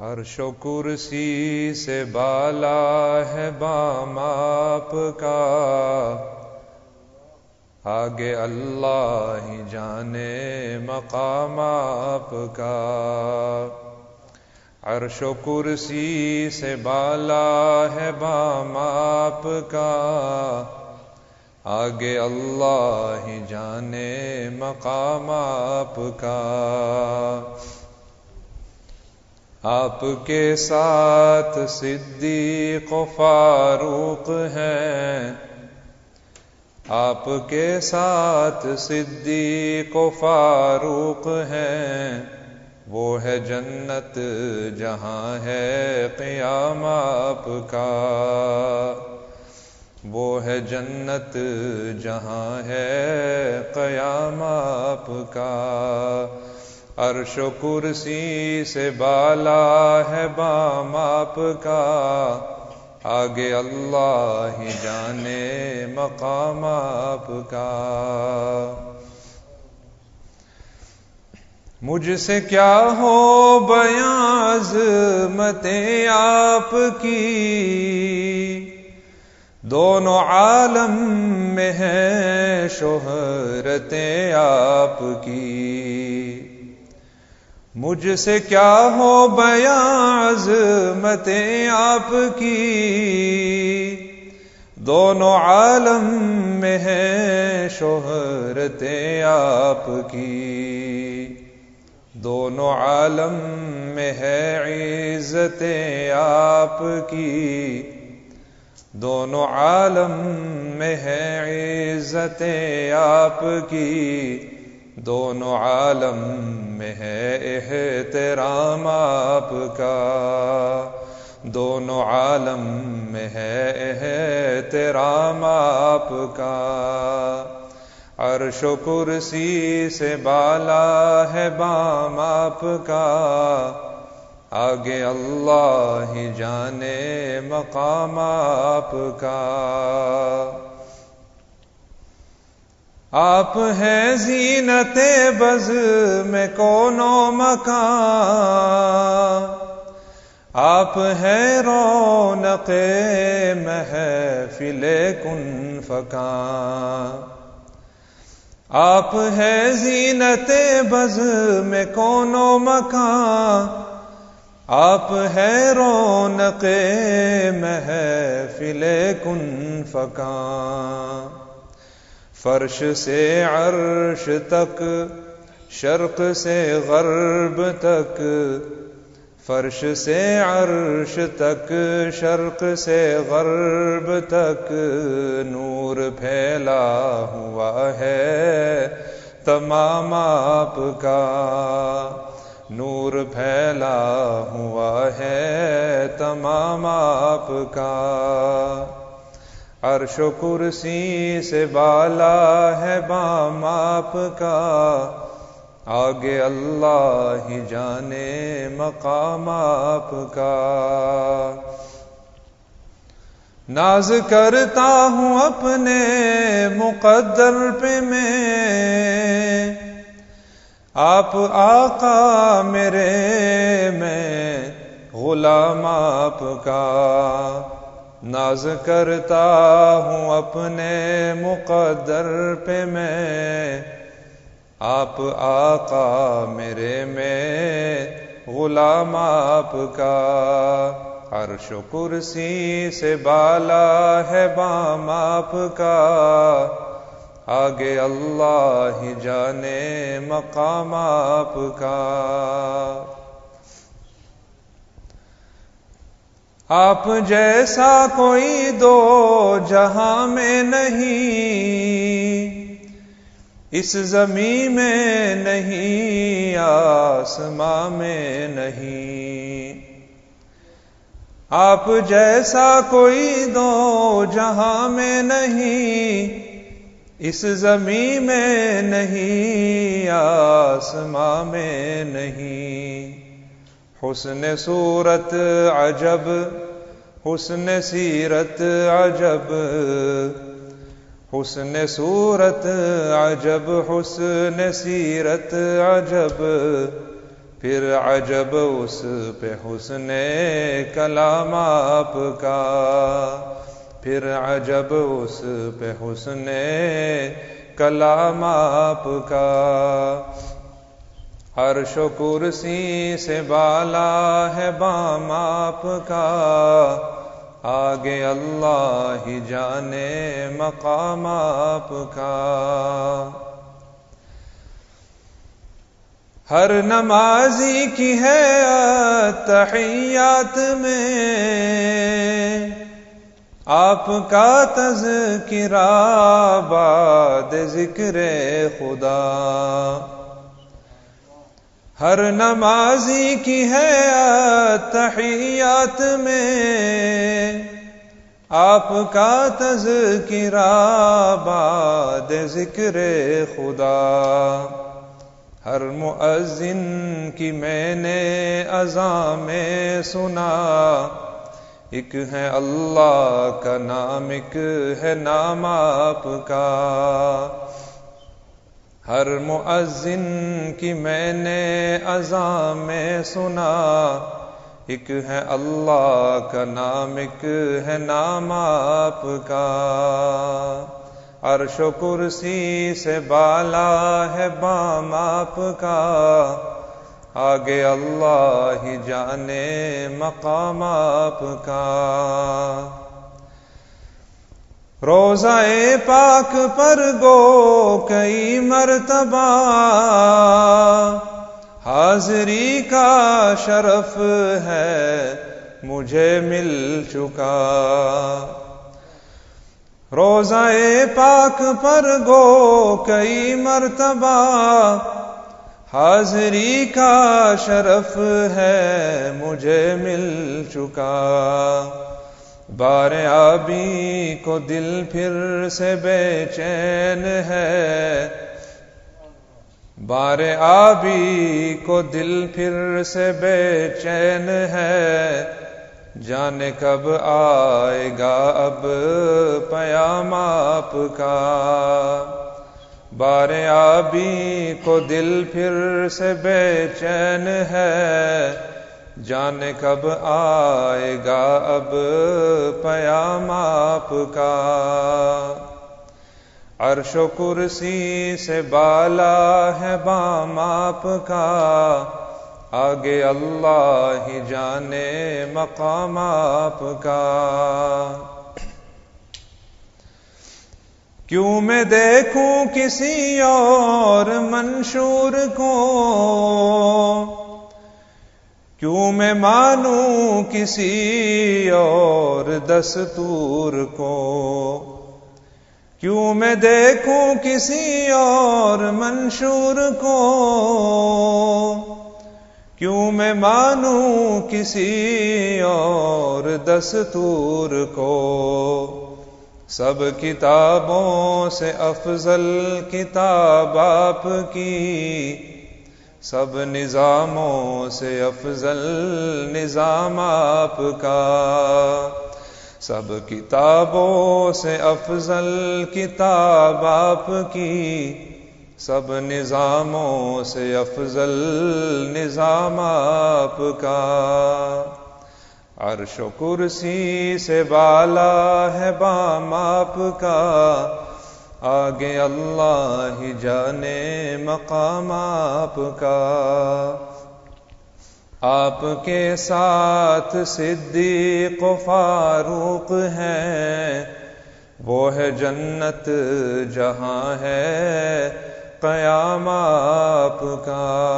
عرش و کرسی سے بالا ہے بام آپ کا۔ آگے اللہ ہی جانے مقام آپ کا۔ عرش و کرسی سے بالا ہے بام آپ کا۔ آگے اللہ ہی جانے مقام آپ کا۔ آپ کے ساتھ صدیق و فاروق ہیں۔ آپ کے ساتھ صدیق و فاروق ہیں۔ وہ ہے جنت، جہاں ہے قیام آپ کا۔ وہ ہے جنت، جہاں ہے قیام آپ کا۔ عرش و کرسی سے بالا ہے بام آپ کا۔ آگے اللہ ہی جانے مقام آپ کا۔ مجھ سے کیا ہو بیاض مت آپ کی۔ دونوں عالم میں ہے شہرتیں آپ کی۔ مجھ سے کیا ہو بیاض مت آپ کی؟ دونوں عالم میں ہے شہرتیں آپ کی۔ دونوں عالم میں ہے عزتیں آپ کی۔ دونوں عالم میں ہے عزتیں آپ کی۔ دونوں عالم میں ہے احترام آپ کا۔ دونوں عالم میں ہے احترام آپ کا۔ عرش و کرسی سے بالا ہے بام آپ کا۔ آگے اللہ ہی جانے مقام آپ کا۔ آپ ہیں زینت بز میں کونو مکان؟ آپ ہیں رونق محفل کن فکان؟ آپ ہیں زینت بز میں کونو مکان؟ آپ ہے رونق محفل کن فکان؟ فرش سے عرش تک، شرق سے غرب تک، فرش سے عرش تک، شرق سے غرب تک نور پھیلا ہوا ہے، تمام آپ کا نور پھیلا ہوا ہے، تمام آپ کا عرش و کرسی سے بالا ہے بام آپ کا۔ آگے اللہ ہی جانے مقام آپ کا۔ ناز کرتا ہوں اپنے مقدر پہ میں۔ آپ آقا میرے میں غلام آپ کا۔ ناز کرتا ہوں اپنے مقدر پہ میں۔ آپ آقا میرے میں، غلام آپ کا۔ عرش و کرسی سے بالا ہے بام آپ کا۔ آگے اللہ ہی جانے مقام آپ کا۔ آپ جیسا کوئی دو جہاں میں نہیں، اس زمین میں نہیں، آسماں میں نہیں۔ آپ جیسا کوئی دو جہاں میں نہیں، اس زمین میں نہیں، آسماں میں نہیں۔ حسن صورت عجب، حسن سیرت عجب۔ حسن صورت عجب، حسن سیرت عجب۔ پھر عجب اس پہ حسن کلام آپ کا۔ پھر عجب اس پہ حسن کلام آپ کا۔ عرش و کرسی سے بالا ہے بام آپ کا۔ آگے اللہ ہی جانے مقام آپ کا۔ ہر نمازی کی ہے تحیات میں۔ آپ کا تذکرہ باد ذکر خدا۔ ہر نمازی کی ہے تحیات میں آپ کا تذکرہ باد ذکر خدا ہر معزن کی میں نے ازام میں سنا ایک ہے اللہ کا نام ایک ہے نام آپ کا ہر معزن کی میں نے ازا میں سنا، ایک ہے اللہ کا نام، ایک ہے نام آپ کا۔ عرش و کرسی سے بالا ہے بام آپ کا۔ آگے اللہ ہی جانے مقام آپ کا۔ روزہ پاک پر گو کئی مرتبہ، حاضری کا شرف ہے مجھے مل چکا۔ روزہ پاک پر گو کئی مرتبہ، حاضری کا شرف ہے مجھے مل چکا۔ بار آبی کو دل پھر سے بے چین ہے۔ بار آبی کو دل پھر سے بے چین ہے۔ جانے کب آئے گا اب پیام آپ کا۔ بار آبی کو دل پھر سے بے چین ہے۔ جانے کب آئے گا اب پیام آپ کا۔ عرش و کرسی سے بالا ہے بام آپ کا۔ آگے اللہ ہی جانے مقام آپ کا۔ کیوں میں دیکھوں کسی اور منشور کو؟ کیوں میں مانوں کسی اور دستور کو؟ کیوں میں دیکھوں کسی اور منشور کو؟ کیوں میں مانوں کسی اور دستور کو؟ سب کتابوں سے افضل کتاب آپ کی سب نظاموں سے افضل نظام آپ کا۔ سب کتابوں سے افضل کتاب آپ کی۔ سب نظاموں سے افضل نظام آپ کا۔ عرش و کرسی سے بالا ہے بام آپ کا۔ آگے اللہ ہی جانے مقام آپ کا۔ آپ کے ساتھ صدیق و فاروق ہیں۔ وہ ہے جنت جہاں ہے قیام آپ کا۔